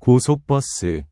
고속버스